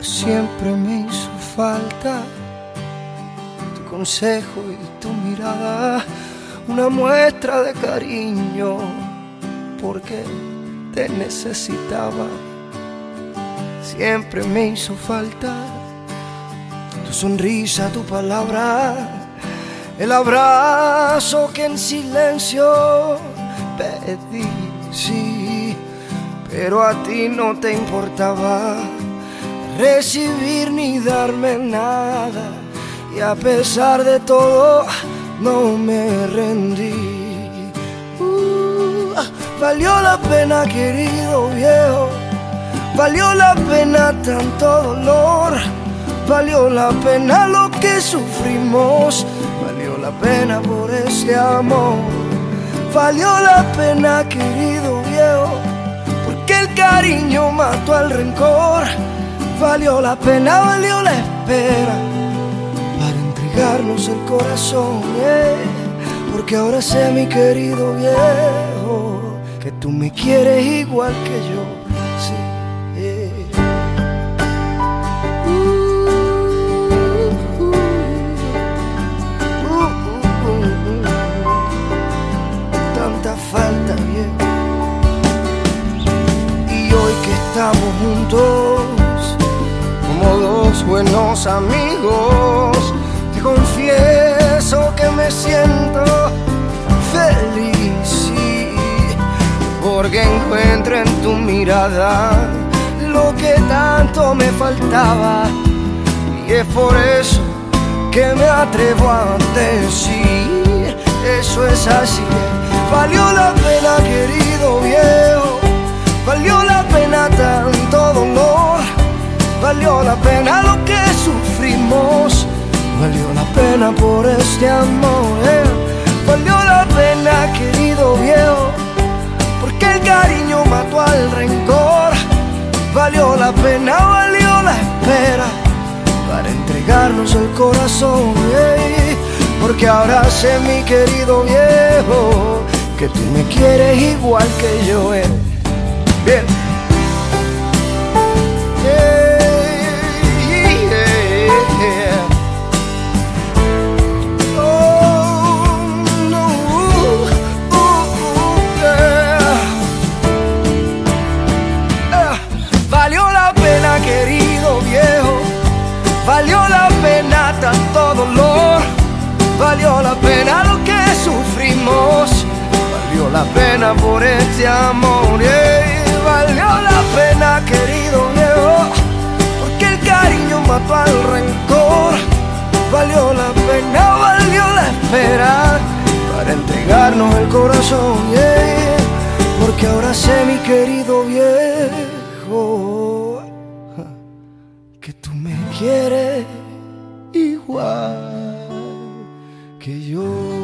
siempre me hizo falta tu consejo y tu mirada, una muestra de cariño, porque te necesitaba. Siempre me hizo falta tu sonrisa, tu palabra, el abrazo que en silencio pedí, sí, pero a ti no te importaba recibir ni darme nada. Y a pesar de todo, no me rendí. Uh, valió la pena, querido viejo. Valió la pena tanto dolor. Valió la pena lo que sufrimos. Valió la pena por este amor. Valió la pena, querido viejo. Porque el cariño mató al rencor Valió la pena, valió la espera para entregarnos el corazón. Eh, porque ahora sé, mi querido viejo, que tú me quieres igual que yo. Sí, eh. uh, uh, uh, Tanta falta, viejo. Y hoy que estamos juntos como dos buenos amigos. Te confieso que me siento feliz, porque encuentro en tu mirada lo que tanto me faltaba. Y es por eso que me atrevo a decir, eso es así. Valió la pena, querido por este amor. Eh. Valió la pena, querido viejo, porque el cariño mató al rencor. Valió la pena, valió la espera para entregarnos el corazón. Eh. Porque ahora sé, mi querido viejo, que tú me quieres igual que yo. Eh. Bien. Valió la pena lo que sufrimos. Valió la pena por este amor. Valió la pena, querido viejo. Porque el cariño mató al rencor. Valió la pena, valió la espera. Para entregarnos el corazón. Porque ahora sé, mi querido viejo que tú me quieres igual que yo